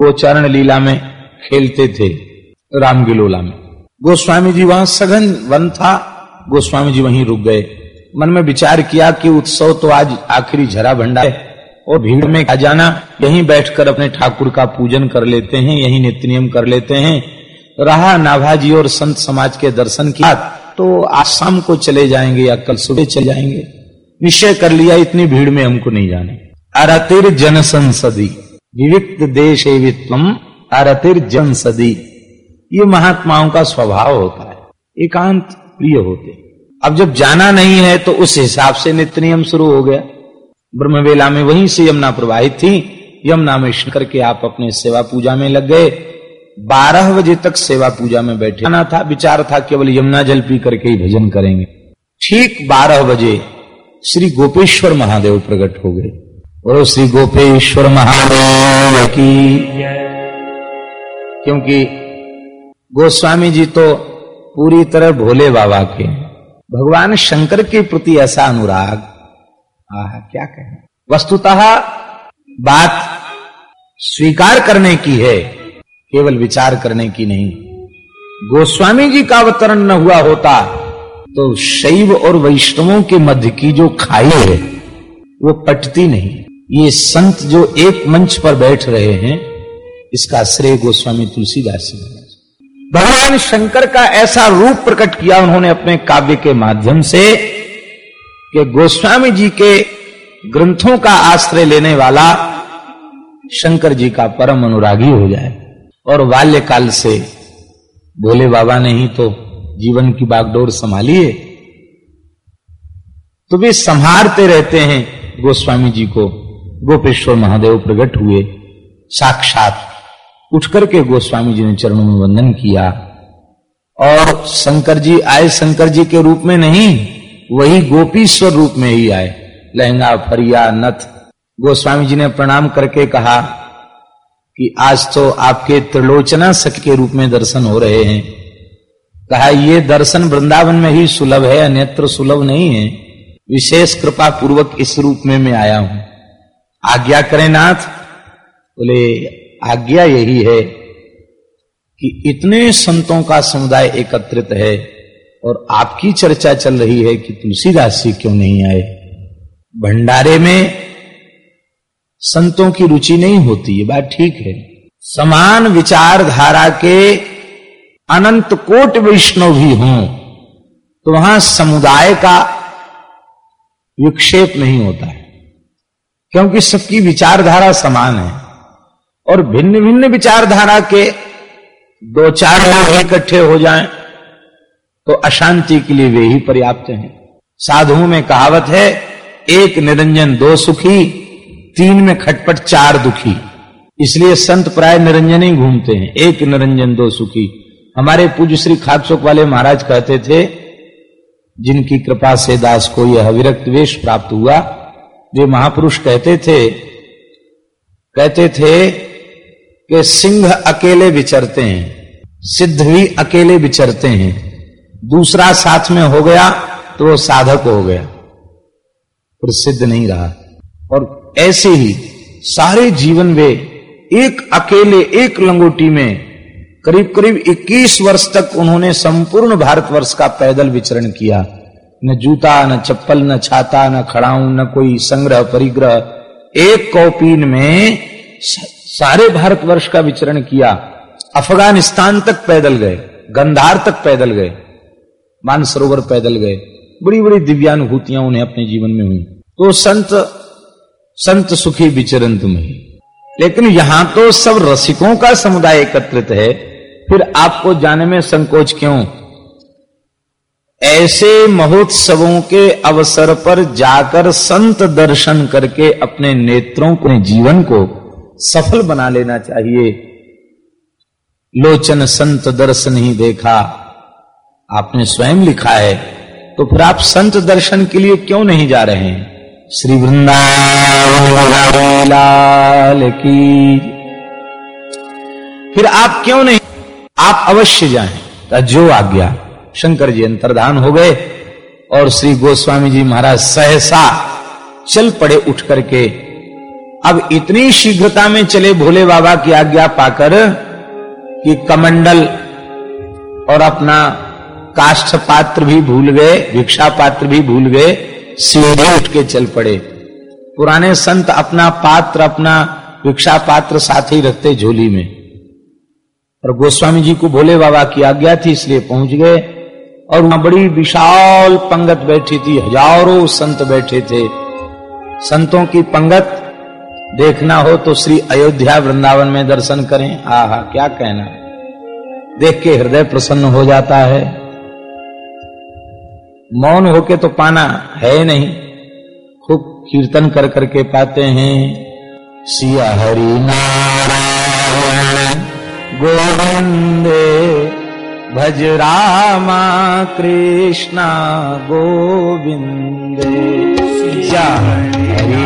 वो चरण लीला में खेलते थे, रामगिलोला में। गोस्वामी जी वहाँ सघन वन था, गोस्वामी जी वहीं रुक गए। मन में विचार किया कि उत्सव तो आज आखिरी झरा भंडा है, और भीड़ में आ जाना, यहीं बैठकर अपने ठाकुर का पूजन कर लेते हैं, यहीं नित्य नियम कर लेते हैं। रहा नाभाजी और संत समाज के दर्शन किया तो आज शाम को चले जाएँगे या कल सुबह चले जाएँगे। निश्चय कर लिया, इतनी भीड़ में हमको नहीं जाने। अरतिर जन संसदी। विविक्त देश एवित्वम अरतिर सदी ये महात्माओं का स्वभाव होता है, एकांत प्रिय होते अब जब जाना नहीं है तो उस हिसाब से नित्य नियम शुरू हो गया। ब्रह्मवेला में वहीं से यमुना प्रवाहित थी, यमुना में करके आप अपने सेवा पूजा में लग गए। बारह बजे तक सेवा पूजा में बैठे। ना था, विचार था, केवल यमुना जल पी करके ही भजन करेंगे। ठीक बारह बजे श्री गोपेश्वर महादेव प्रकट हो गए। और श्री गोपेश्वर महादेव की क्योंकि गोस्वामी जी तो पूरी तरह भोले बाबा के भगवान शंकर के प्रति ऐसा अनुराग, आह, क्या कहें? वस्तुतः बात स्वीकार करने की है, केवल विचार करने की नहीं। गोस्वामी जी का अवतरण न हुआ होता तो शैव और वैष्णवों के मध्य की जो खाई है, वो पटती नहीं। ये संत जो एक मंच पर बैठ रहे हैं, इसका श्रेय गोस्वामी तुलसीदास जी भगवान शंकर का ऐसा रूप प्रकट किया उन्होंने अपने काव्य के माध्यम से कि गोस्वामी जी के ग्रंथों का आश्रय लेने वाला शंकर जी का परम अनुरागी हो जाए। और बाल्यकाल से भोले बाबा ने ही तो जीवन की बागडोर संभाली है। तो वे संहारते रहते हैं गोस्वामी जी को। गोपेश्वर महादेव प्रकट हुए। साक्षात उठकर के गोस्वामी जी ने चरणों में वंदन किया। और शंकर जी आए, शंकर जी के रूप में नहीं, वही गोपीश्वर रूप में ही आए। लहंगा, फरिया, नथ। गोस्वामी जी ने प्रणाम करके कहा कि आज तो आपके त्रिलोचना सख के रूप में दर्शन हो रहे हैं। कहा, ये दर्शन वृंदावन में ही सुलभ है, अन्यत्र सुलभ नहीं है। विशेष कृपा पूर्वक इस रूप में मैं आया हूँ। आज्ञा करें नाथ। बोले, आज्ञा यही है कि इतने संतों का समुदाय एकत्रित है और आपकी चर्चा चल रही है कि तुलसीदास जी क्यों नहीं आए? भंडारे में संतों की रुचि नहीं होती, ये बात ठीक है। समान विचारधारा के अनंत कोट वैष्णव भी हों तो वहाँ समुदाय का विक्षेप नहीं होता है। क्योंकि सबकी विचारधारा समान है और भिन्न भिन्न विचारधारा के दो चार लोग इकट्ठे हो जाएँ तो अशांति के लिए वे ही पर्याप्त हैं। साधुओं में कहावत है, एक निरंजन दो सुखी, तीन में खटपट चार दुखी। इसलिए संत प्राय निरंजन ही घूमते हैं, एक निरंजन दो सुखी। हमारे पूज्य श्री खाकचौक वाले महाराज कहते थे, जिनकी कृपा से दास को यह विरक्त वेश प्राप्त हुआ वे महापुरुष कहते थे कहते थे कि सिंह अकेले विचरते हैं, सिद्ध भी अकेले विचरते हैं। दूसरा साथ में हो गया तो वो साधक हो गया। फिर सिद्ध नहीं रहा। और ऐसे ही सारे जीवन वे एक अकेले, एक लंगोटी में करीब करीब 21 वर्ष तक उन्होंने संपूर्ण भारतवर्ष का पैदल विचरण किया। न जूता, न चप्पल, न छाता, न खड़ाऊ, न कोई संग्रह, परिग्रह। एक कौपीन में सारे भारतवर्ष का विचरण किया। अफ़गानिस्तान तक पैदल गए, गंधार तक पैदल गए, मानसरोवर पैदल गए। बड़ी बड़ी दिव्यानुभूतियाँ उन्हें अपने जीवन में हुई। तो संत संत सुखी विचरण तुम्हें। लेकिन यहाँ तो सब रसिकों का समुदाय एकत्रित है। फिर आपको जाने में संकोच क्यों? ऐसे महोत्सवों के अवसर पर जाकर संत दर्शन करके अपने नेत्रों को जीवन को सफल बना लेना चाहिए। लोचन संत दर्शन ही देखा, आपने स्वयं लिखा है तो फिर आप संत दर्शन के लिए क्यों नहीं जा रहे हैं? श्री वृंदावन की। फिर आप क्यों नहीं? आप अवश्य जाएँ। जो आज्ञा। शंकर जी अंतर्धान हो गए और श्री गोस्वामी जी महाराज सहसा चल पड़े उठ करके। अब इतनी शीघ्रता में चले भोले बाबा की आज्ञा पाकर कि कमंडल और अपना काष्ठ पात्र भी भूल गए, भिक्षा पात्र भी भूल गए, सीधे उठ के चल पड़े। पुराने संत अपना पात्र, अपना भिक्षा पात्र साथ ही रखते झोली में। और गोस्वामी जी को भोले बाबा की आज्ञा थी, इसलिए पहुँच गए। और वहाँ बड़ी विशाल पंगत बैठी थी, हज़ारों संत बैठे थे। संतों की पंगत देखना हो तो श्री अयोध्या वृंदावन में दर्शन करें। आहा क्या कहना देख के हृदय प्रसन्न हो जाता है। मौन होके तो पाना है नहीं। खूब कीर्तन कर करके पाते हैं। सिया हरि नारायण, गोविंदे भज रामा कृष्णा गोविंदे। सिया हरि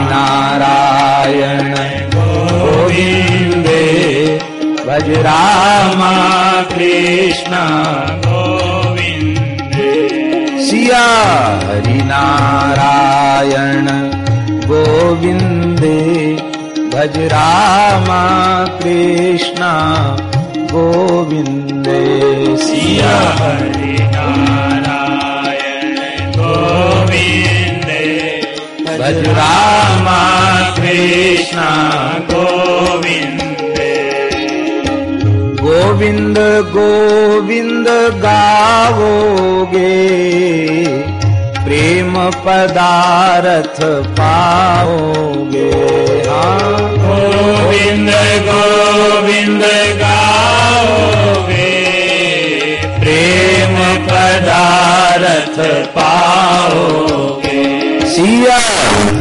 गोविंदे। भज रामा कृष्णा सिया हरि नारायण गोविंदे। भज रामा कृष्णा गोविंदे सिया हरि नारायण गोविंदे भज रामा कृष्ण गोविंदे गोविंद गोविंद गावोगे। प्रेम पदारथ पाओगे। हाँ। गोविंद गोविंद गाओगे। प्रेम पदारथ पाओगे। सिया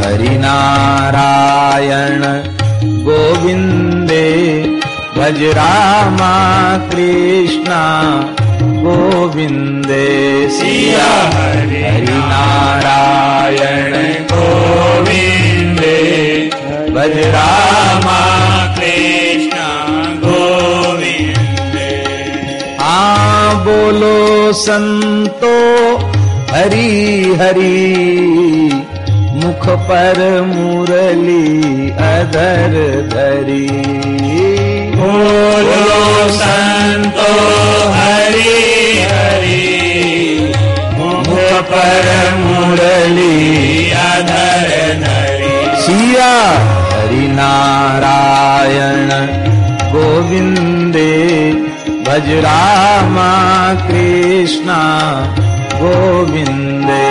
हरि नारायण गोविंदे भज रामा कृष्णा गोविंदे। सिया हरि नारायण गोविंदे। भज रामा कृष्ण गोविंदे। हाँ बोलो संतो हरि हरि, मुख पर मुरली अधर धरी। बोलो संतो हरि हरि, मुख पर मुरली अधर धरी। सिया नारायण गोविंदे भज रामा कृष्णा गोविंदे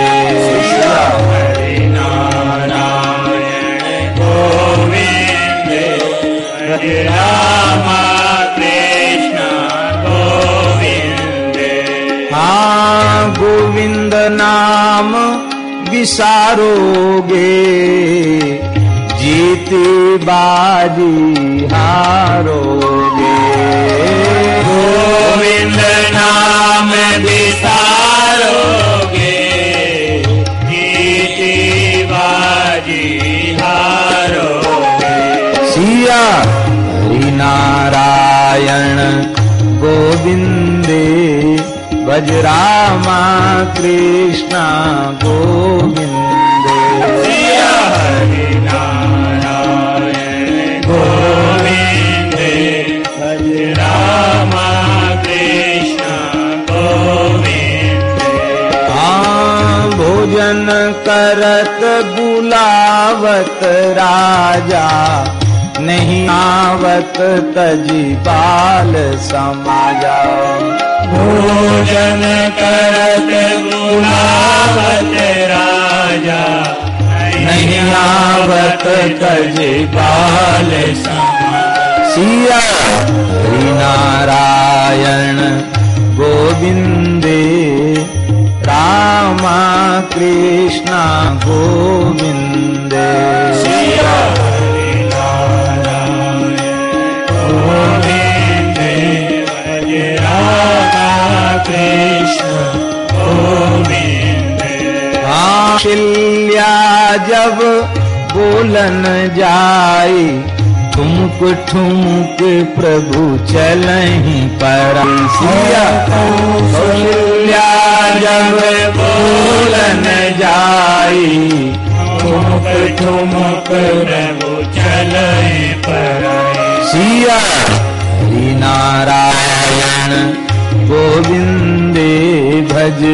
नारायण गोविंदे हरि रामा कृष्ण गोविंदे हाँ गोविंद नाम विसारोगे। जीती बाजी हारोगे। गोविंद नाम विसारोगे जीती बाजी हारोगे। सिया हरि नारायण गोविंदे भज रामा कृष्णा गोविंदे। सिया हरि नारायण भोजन करत बुलावत राजा नहीं आवत तजी बाल समाजा। भोजन करत बुलावत राजा नहीं आवत तजी बाल सिया नारायण गोविंदे रामा कृष्णा रामा कृष्ण गोविंदे शिल्या जब बोलन जाई ठुमक ठुमक प्रभु चलही पर। जब बोलन जाई ठुमक ठुमक प्रभु चलई पराई सिया हरि नारायण गोविंदे भज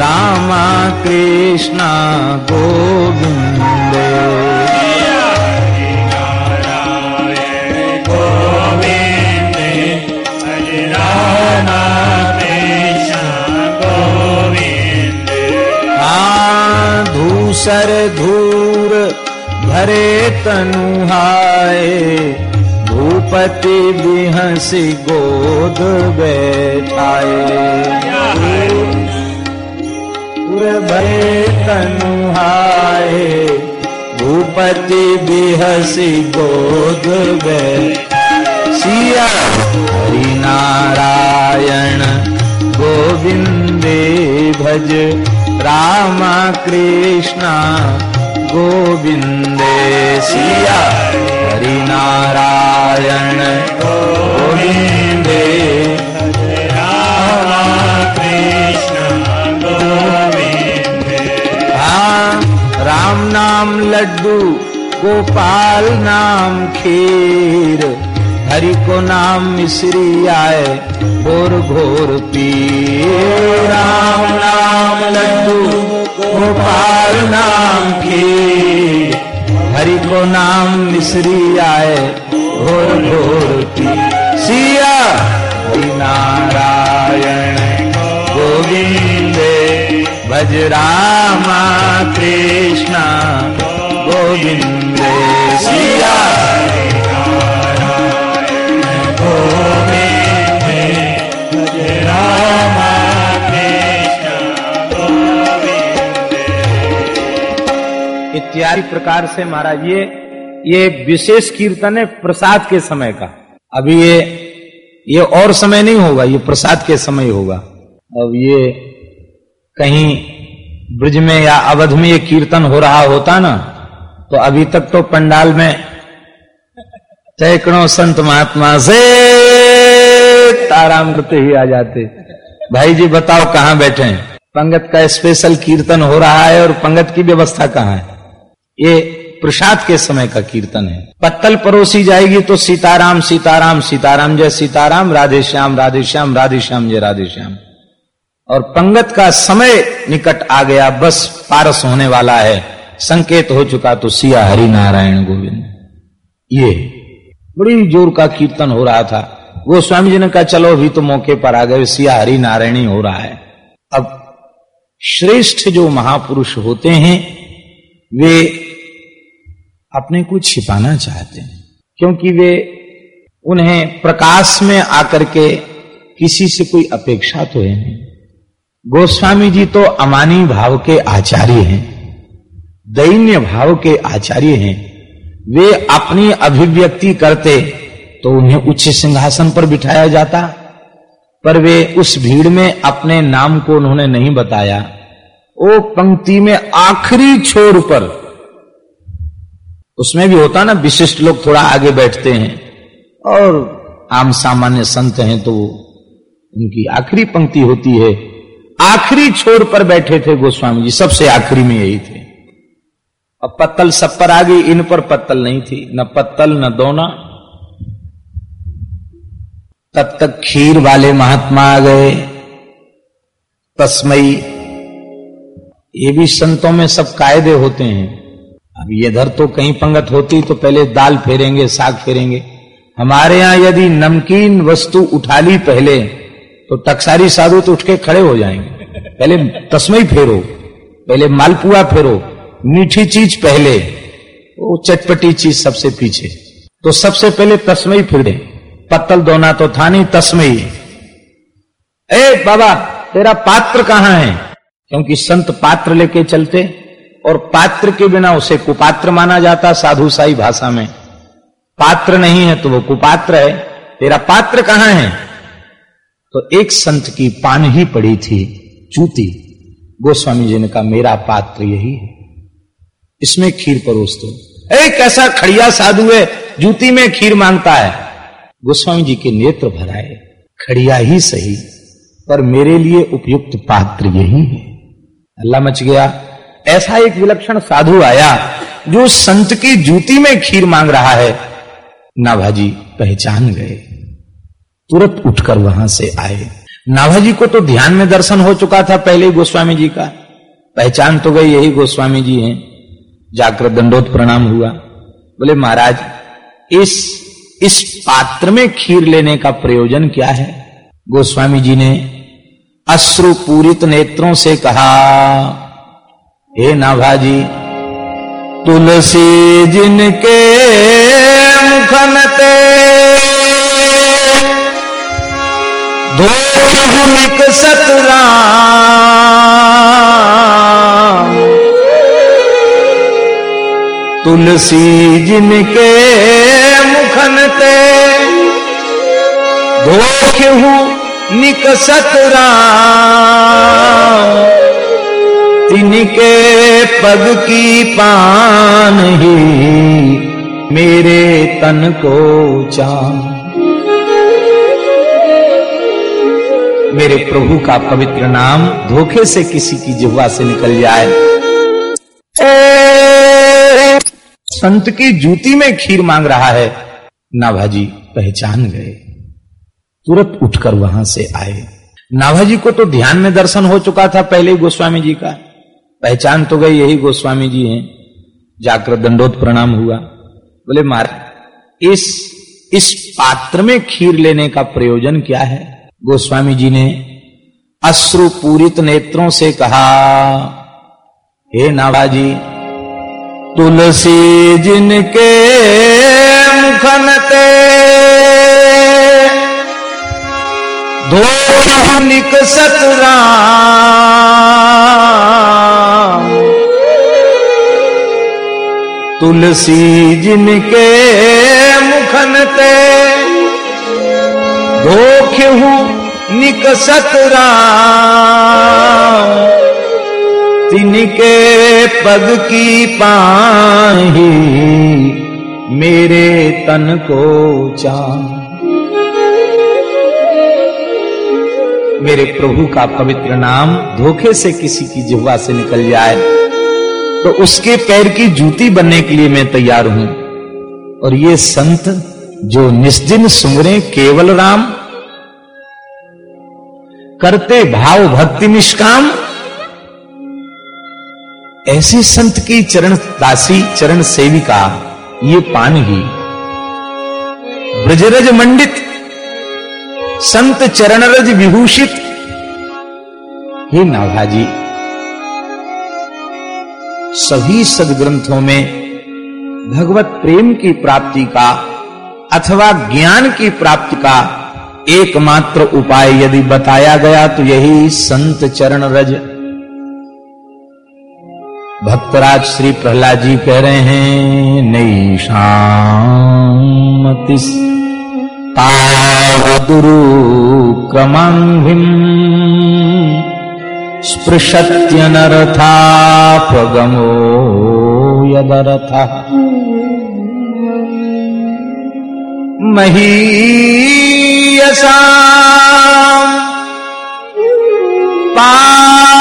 रामा कृष्णा गोविंदे। धूसर धूर भरे तनुहाय भूपति बिहसी गोद बैठाए। पूरे भरे तनुहाय भूपति बिहसी गोद बैठ हरि नारायण, गोविंदे भज रामा कृष्णा गोविंदे सिया हरि नारायण गोविंदे रामा कृष्ण गोविंदे हाँ राम नाम लड्डू, गोपाल नाम खीर। हरि को नाम मिश्री आए घोर घोर पीर। राम नाम लड्डू गोपाल नाम खीर। हरि को नाम मिश्री आए घोर घोर पीर। सिया। नारायण गोविंदे भज रामा कृष्णा गोविंदे। सिया। इत्यादि प्रकार से महाराज, ये ये विशेष कीर्तन है प्रसाद के समय का। अभी ये ये और समय नहीं होगा, ये प्रसाद के समय होगा। अब ये कहीं ब्रज में या अवध में ये कीर्तन हो रहा होता ना तो अभी तक तो पंडाल में सैकड़ों संत महात्मा से ताराम करते ही आ जाते। भाई जी बताओ कहाँ बैठे हैं? पंगत का स्पेशल कीर्तन हो रहा है और पंगत की व्यवस्था कहाँ है? ये प्रसाद के समय का कीर्तन है। पत्तल परोसी जाएगी तो सीताराम सीताराम सीताराम जय सीताराम, राधे श्याम राधे श्याम राधे श्याम जय राधे श्याम। और पंगत का समय निकट आ गया, बस पारस होने वाला है। संकेत हो चुका तो सिया हरि नारायण गोविंद। ये बड़ी ज़ोर का कीर्तन हो रहा था। वो स्वामी जी ने कहा, चलो अभी तो मौके पर आ गए, सिया हरि नारायण ही हो रहा है। अब श्रेष्ठ जो महापुरुष होते हैं, वे अपने को छिपाना चाहते हैं। क्योंकि वे उन्हें प्रकाश में आकर के किसी से कोई अपेक्षा तो है नहीं। गोस्वामी जी तो अमानी भाव के आचार्य हैं, दैन्य भाव के आचार्य हैं। वे अपनी अभिव्यक्ति करते तो उन्हें उच्च सिंहासन पर बिठाया जाता, पर वे उस भीड़ में अपने नाम को उन्होंने नहीं बताया। वो पंक्ति में आखिरी छोर पर उसमें भी होता ना, विशिष्ट लोग थोड़ा आगे बैठते हैं और आम सामान्य संत हैं तो उनकी आखिरी पंक्ति होती है, आखिरी छोर पर बैठे थे गोस्वामी जी, सबसे आखिरी में यही थे। अब पत्तल सब पर आ गई, इन पर पत्तल नहीं थी, न पत्तल, न दोना। तब तक खीर वाले महात्मा आ गए। तस्मई ये भी संतों में सब कायदे होते हैं। अब इधर तो कहीं पंगत होती तो पहले दाल फेरेंगे, साग फेरेंगे। हमारे यहाँ यदि नमकीन वस्तु उठा ली पहले तो टकसारी साधु तो उठ के खड़े हो जाएँगे। पहले तस्मई फेरो, पहले मालपुआ फेरो, मीठी चीज़ पहले, वो चटपटी चीज़ सबसे पीछे। तो सबसे पहले तस्मई फिर पत्तल दोना तो था नहीं तस्मई ए बाबा, तेरा पात्र कहाँ है? क्योंकि संत पात्र लेके चलते और पात्र के बिना उसे कुपात्र माना जाता साधु साई भाषा में। पात्र नहीं है तो वो कुपात्र है। तेरा पात्र कहाँ है? तो एक संत की पान ही पड़ी थी जूती गोस्वामी जी ने कहा, मेरा पात्र यही है। इसमें खीर परोस दो। ए, कैसा खड़िया साधु है, जूती में खीर माँगता है। गोस्वामी जी के नेत्र भराए खड़िया ही सही, पर मेरे लिए उपयुक्त पात्र यही है। अल्लाह मच गया। ऐसा एक विलक्षण साधु आया जो संत की जूती में खीर मांग रहा है। नाभाजी पहचान गए। तुरंत उठकर वहाँ से आए। नाभाजी को तो ध्यान में दर्शन हो चुका था पहले ही गोस्वामी जी का। पहचान तो गई, यही गोस्वामी जी हैं। जाकर दंडोत प्रणाम हुआ। बोले, महाराज, इस इस पात्र में खीर लेने का प्रयोजन क्या है? गोस्वामी जी ने अश्रुपूरित नेत्रों से कहा हे नाभाजी तुलसी जिनके मुखनते धोनिक सतराम तुलसी जिनके मुखन मुखनते धोखहु निकसत राम? तिनके पग की पान ही मेरे तन को चान मेरे प्रभु का पवित्र नाम धोखे से किसी की जिह्वा से निकल जाए। संत की जूती में खीर मांग रहा है। नाभाजी पहचान गए। तुरंत उठकर वहाँ से आए। नाभाजी को तो ध्यान में दर्शन हो चुका था पहले गोस्वामी जी का। पहचान तो गई यही गोस्वामी जी हैं। जाकर दंडोत प्रणाम हुआ। बोले, मार इस इस पात्र में खीर लेने का प्रयोजन क्या है? गोस्वामी जी ने अश्रु पूरित नेत्रों से कहा, हे नाभाजी, तुलसी जिनके मुखन मुखनते धोनिक सतराम तुलसी जिनके मुखनते धोख्यहु निकसत राम। तिनके पग की पाही मेरे तन को चान मेरे प्रभु का पवित्र नाम धोखे से किसी की जिह्वा से निकल जाए। तो उसके पैर की जूती बनने के लिए मैं तैयार हूँ। और ये संत जो निस्दिन सुमरे केवल राम, करते भाव भक्ति निष्काम, ऐसे संत की चरण दासी, चरण सेविका, ये पानगी ब्रजरज मंडित, संत चरणरज विभूषित। हे नाभाजी सभी सदग्रंथों में भगवत प्रेम की प्राप्ति का अथवा ज्ञान की प्राप्ति का एकमात्र उपाय यदि बताया गया तो यही संत चरण रज। भक्तराज श्री प्रहलाद जी कह रहे हैं, नई तावदुरु क्रमांभिम। स्पृशत्यनरथापगमो यदरथः। महीयसा पादरजोभिषेकम्।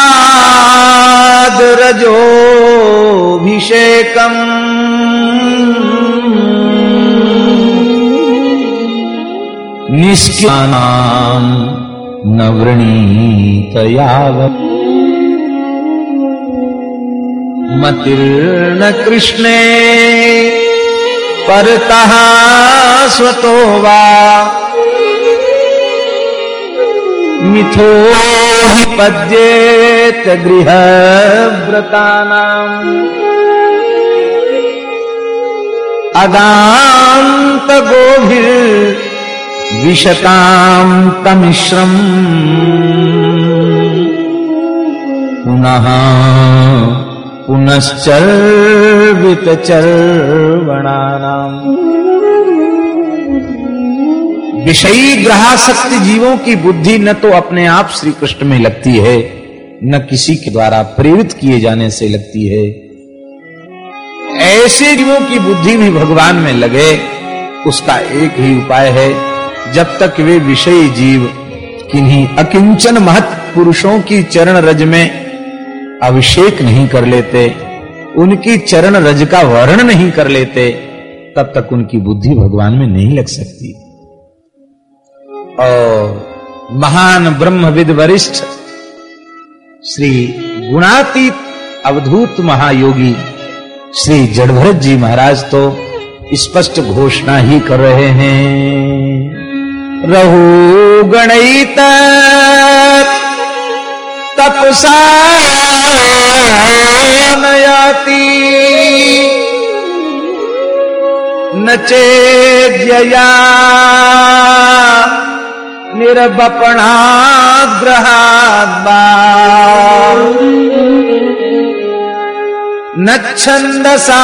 निष्क्यानाम् न वृणीत मतिर्न कृष्णे परतः स्वतो वा। मिथो हि पद्येत गृहव्रतानाम्। अदान्त गोभिर्विशताम् तमिश्रम्। पुनः पुनश्चर्वितचर्वणानाम् विषयी ग्रहाशक्ति जीवों की बुद्धि न तो अपने आप श्री कृष्ण में लगती है, न किसी के द्वारा प्रेरित किए जाने से लगती है। ऐसे जीवों की बुद्धि भी भगवान में लगे, उसका एक ही उपाय है, जब तक वे विषयी जीव, किन्हीं अकिंचन महत पुरुषों की चरण रज में अभिषेक नहीं कर लेते, उनकी चरण रज का वर्ण नहीं कर लेते, तब तक उनकी बुद्धि भगवान में नहीं लग सकती। और महान ब्रह्मविद वरिष्ठ श्री गुणातीत अवधूत महायोगी श्री जड़भरत जी महाराज तो स्पष्ट घोषणा ही कर रहे हैं। रहु गणित! तपसा नयाति न चेद्यया निर्वपणा ग्रहाद्वा न छन्दसा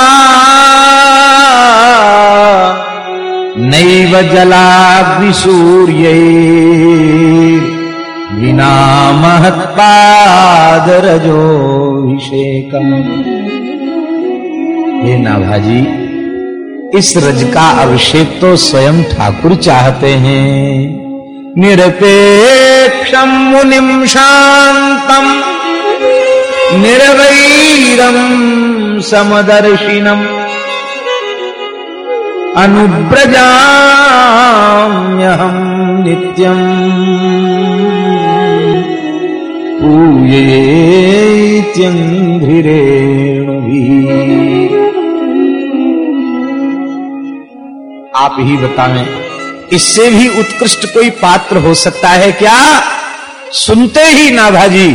नैव जलाग्निसूर्यै। विना महत्पादरजोभिषेकम् हे नाभाजी, इस रज का अभिषेक तो स्वयं ठाकुर चाहते हैं। निरपेक्षम मुनिम शांतम, निर्वैरम समदर्शिनम। अनुव्रजाम्यहम नित्यम पूयेत्यंघ्रिरेणुभिः आप ही बताएँ, इससे भी उत्कृष्ट कोई पात्र हो सकता है क्या? सुनते ही नाभाजी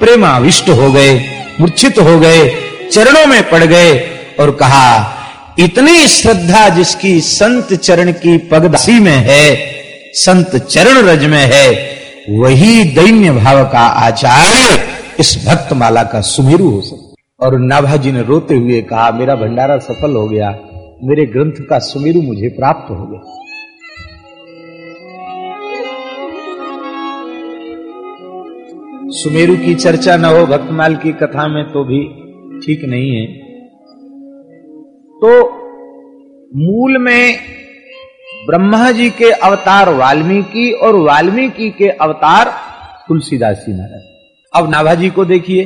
प्रेमाविष्ट हो गए, मूर्छित हो गए, चरणों में पड़ गए और कहा इतनी श्रद्धा जिसकी संत चरण की पगदासी में है, संत चरण रज में है, वही दैन्य भाव का आचार्य इस भक्त माला का सुमेरु हो सकता और नाभाजी ने रोते हुए कहा, मेरा भंडारा सफल हो गया, मेरे ग्रंथ का सुमेरु मुझे प्राप्त हो गया। सुमेरु की चर्चा न हो, भक्तमाल की कथा में तो भी ठीक नहीं है। तो मूल में ब्रह्मा जी के अवतार वाल्मीकि और वाल्मीकि के अवतार तुलसीदास जी महाराज। अब नाभाजी को देखिए।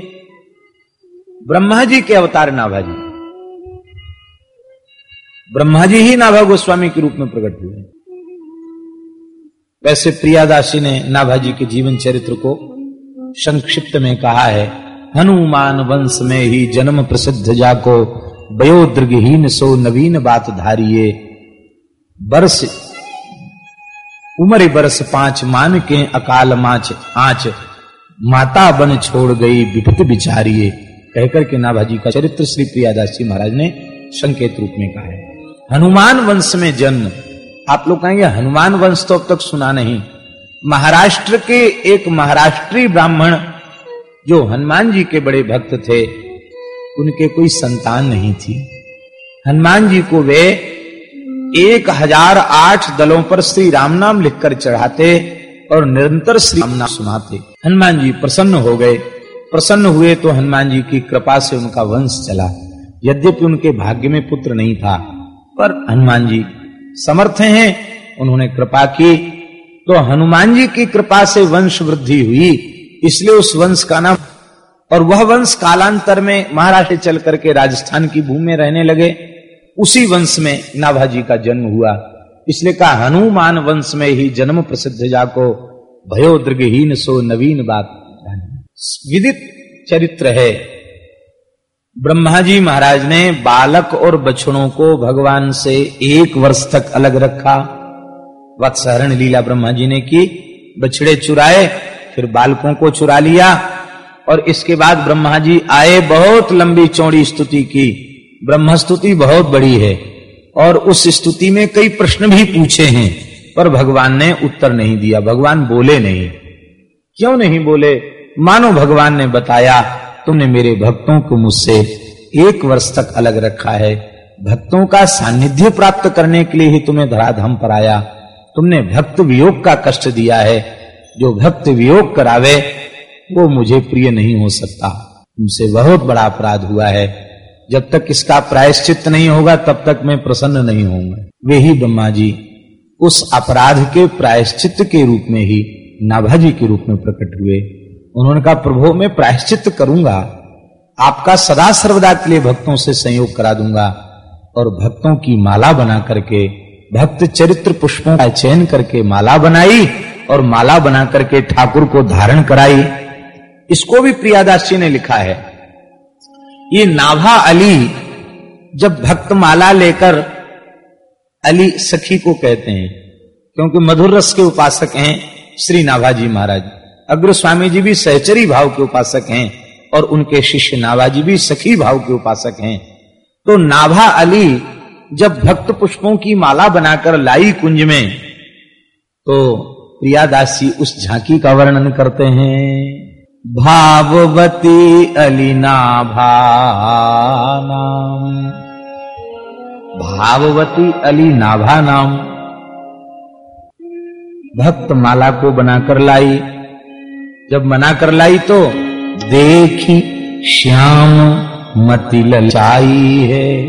ब्रह्मा जी के अवतार नाभाजी ब्रह्मा जी ही नाभा गोस्वामी के रूप में प्रकट हुए। वैसे प्रियादासी ने नाभाजी के जीवन चरित्र को संक्षिप्त में कहा है, हनुमान वंश में ही जन्म प्रसिद्ध जाको वयोद्रगहीन सो नवीन बात धारिये। बरस, उमर बरस पाँच मान के अकाल माच आँच। माता बन छोड़ गई विपत बिचारिये। कहकर के नाभाजी का चरित्र श्री प्रियादास जी महाराज ने संकेत रूप में कहा है। हनुमान वंश में जन्म। आप लोग कहेंगे, हनुमान वंश तो अब तक सुना नहीं। महाराष्ट्र के एक महाराष्ट्री ब्राह्मण, जो हनुमान जी के बड़े भक्त थे उनके कोई संतान नहीं थी। हनुमान जी को वे एक हज़ार आठ दलों पर श्री राम नाम लिखकर चढ़ाते और निरंतर श्री राम नाम सुनाते। हनुमान जी प्रसन्न हो गए। प्रसन्न हुए तो हनुमान जी की कृपा से उनका वंश चला। यद्यपि उनके भाग्य में पुत्र नहीं था, पर हनुमान जी समर्थ हैं, उन्होंने कृपा की। तो हनुमान जी की कृपा से वंश वृद्धि हुई, इसलिए उस वंश का नाम और वह वंश कालांतर में महाराष्ट्र चल करके राजस्थान की भूमि में रहने लगे। उसी वंश में नाभाजी का जन्म हुआ। इसलिए कहा, हनुमान वंश में ही जन्म प्रसिद्ध जाको भयो दृगहीन सो नवीन बात विदित चरित्र है। ब्रह्मा जी महाराज ने बालक और बछड़ों को भगवान से एक वर्ष तक अलग रखा। वत्सहरण लीला ब्रह्मा जी ने की। बछड़े चुराए, फिर बालकों को चुरा लिया। और इसके बाद ब्रह्मा जी आए बहुत लंबी चौड़ी स्तुति की। ब्रह्म स्तुति बहुत बड़ी है। और उस स्तुति में कई प्रश्न भी पूछे हैं, पर भगवान ने उत्तर नहीं दिया। भगवान बोले नहीं। क्यों नहीं बोले? मानो भगवान ने बताया, तुमने मेरे भक्तों को मुझसे एक वर्ष तक अलग रखा है। भक्तों का सानिध्य प्राप्त करने के लिए ही तुम्हें धराधाम पर आया तुमने भक्त वियोग का कष्ट दिया है। जो भक्त वियोग करावे वो मुझे प्रिय नहीं हो सकता। तुमसे बहुत बड़ा अपराध हुआ है। जब तक इसका प्रायश्चित नहीं होगा, तब तक मैं प्रसन्न नहीं होऊँगा। वे ही ब्रह्मा जी, उस अपराध के प्रायश्चित के रूप में ही नाभाजी के रूप में प्रकट हुए। उन्होंने कहा, प्रभु, मैं प्रायश्चित करूँगा। आपका सदा सर्वदा के लिए भक्तों से संयोग करा दूँगा और भक्तों की माला बना करके, भक्त चरित्र पुष्पों का चयन करके माला बनाई और माला बना करके ठाकुर को धारण कराई। इसको भी प्रियादास जी ने लिखा है। ये नाभा अली जब भक्त माला लेकर अली सखी को कहते हैं, क्योंकि मधुर रस के उपासक हैं श्री नाभाजी महाराज। अग्र स्वामी जी भी सहचरी भाव के उपासक हैं और उनके शिष्य नाभाजी भी सखी भाव के उपासक हैं। तो नाभा अली जब भक्त पुष्पों की माला बनाकर लाई कुंज में तो प्रियादास जी उस झांकी का वर्णन करते हैं। भाववती अली नाभा नाम भाववती अली नाभा नाम भक्त माला को बनाकर लाई। जब बनाकर लाई तो देखी श्याम मति ललचाई है।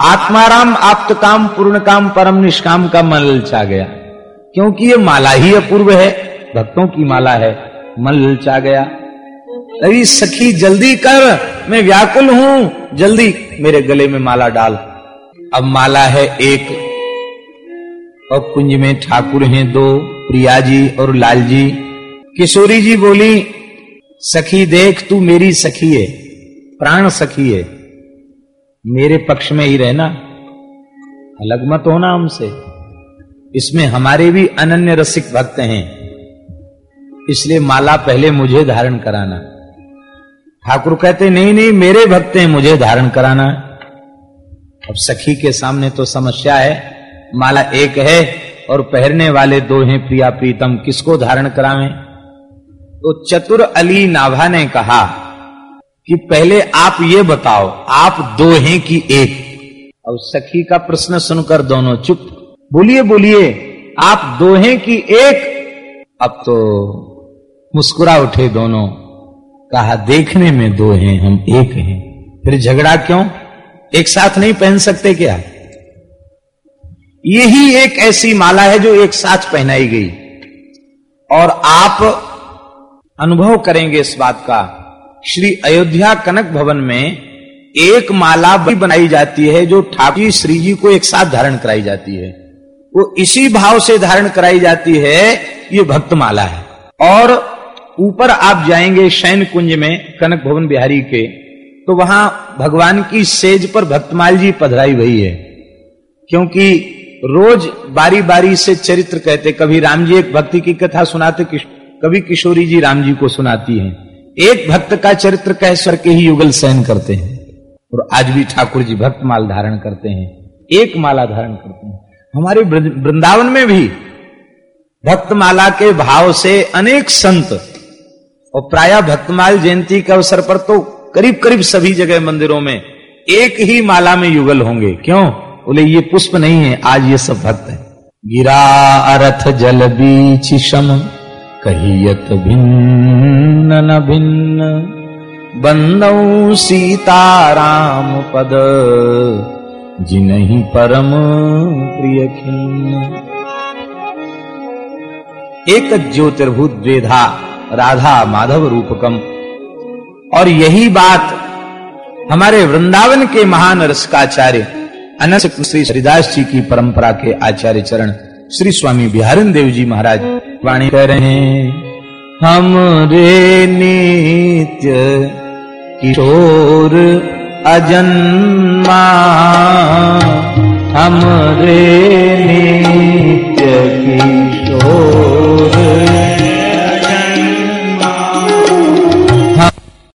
आत्माराम आप्त काम, पूर्ण काम, परम निष्काम का मन ललचा गया। क्योंकि ये माला ही अपूर्व है, भक्तों की माला है। मन ललचा गया। अरे सखी, जल्दी कर, मैं व्याकुल हूँ। जल्दी मेरे गले में माला डाल। अब माला है एक, और कुंज में ठाकुर हैं दो प्रिया जी और लाल जी किशोरी जी बोली, सखी, देख, तू मेरी सखी है, प्राण सखी है। मेरे पक्ष में ही रहना, अलग मत होना हमसे। इसमें हमारे भी अनन्य रसिक भक्त हैं। इसलिए माला पहले मुझे धारण कराना। ठाकुर कहते, नहीं नहीं, मेरे भक्त हैं, मुझे धारण कराना। अब सखी के सामने तो समस्या है, माला एक है और पहनने वाले दो हैं, प्रिया प्रीतम, किसको धारण करावें? तो चतुर अली नाभा ने कहा कि पहले आप ये बताओ, आप दो हैं कि एक? अब सखी का प्रश्न सुनकर दोनों चुप। बोलिए बोलिए, आप दो हैं कि एक? अब तो मुस्कुरा उठे दोनों, कहा, देखने में दो हैं, हम एक हैं। फिर झगड़ा क्यों? एक साथ नहीं पहन सकते क्या? यही एक ऐसी माला है जो एक साथ पहनाई गई। और आप अनुभव करेंगे इस बात का, श्री अयोध्या कनक भवन में एक माला भी बनाई जाती है जो ठाकुर श्री जी को एक साथ धारण कराई जाती है। वो इसी भाव से धारण कराई जाती है, ये भक्त माला है। और ऊपर आप जाएँगे शैन कुंज में, कनक भवन बिहारी के तो वहाँ भगवान की सेज पर भक्तमाल जी पधराई हुई है। क्योंकि रोज बारी बारी से चरित्र कहते, कभी राम जी एक भक्ति की कथा सुनाते कभी किशोरी जी राम जी को सुनाती हैं। एक भक्त का चरित्र कह स्वर के ही युगल सहन करते हैं। और आज भी ठाकुर जी भक्त माल धारण करते हैं, एक माला धारण करते हैं। हमारे वृंदावन में भी भक्त माला के भाव से अनेक संत और प्राय भक्तमाल जयंती के अवसर पर तो करीब करीब सभी जगह मंदिरों में एक ही माला में युगल होंगे। क्यों? बोले, ये पुष्प नहीं है, आज ये सब भक्त है। गिरा अरथ जल बीच कहियत भिन्न न भिन्न। बंदौ सीताराम पद, जिनहि परम प्रिय खिन्न। एक ज्योतिर्भूत द्वेधा राधा माधव रूपकम। और यही बात हमारे वृंदावन के महान रसकाचार्य अनंत श्री हरिदास जी की परंपरा के आचार्य चरण, श्री स्वामी बिहारन देव जी महाराज वाणी कह रहे हैं। हम रे नित्य किशोर अजन्मा हम रे नित्य किशोर